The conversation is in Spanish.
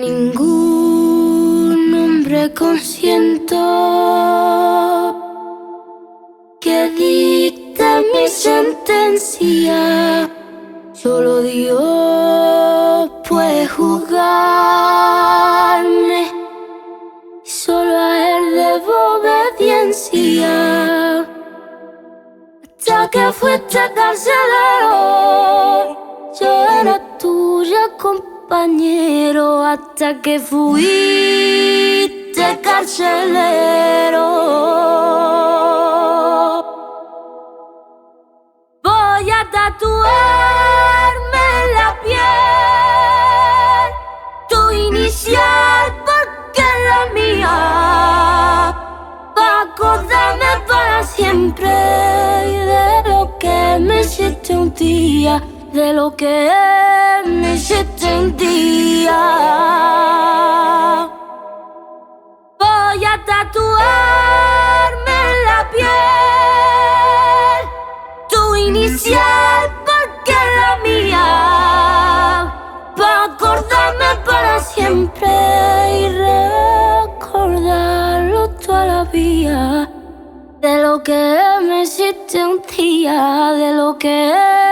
ningún hombre consiento que dicte mi sentencia. Solo Dios puede juzgarme. Solo a Él debo obediencia. Hasta que fuiste carcelero, yo era tuya compañero. Hasta que fuiste carcelero. Voy a tatuarme en la piel tu inicial porque es la mía. Pa' acordarme para siempre de lo que me hiciste un día, de lo que me hiciste un día. Voy a tatuarme en la piel tu inicial porque es la mía. Para acordarme para siempre y recordarlo toda la vida. De lo que me hiciste un día, de lo que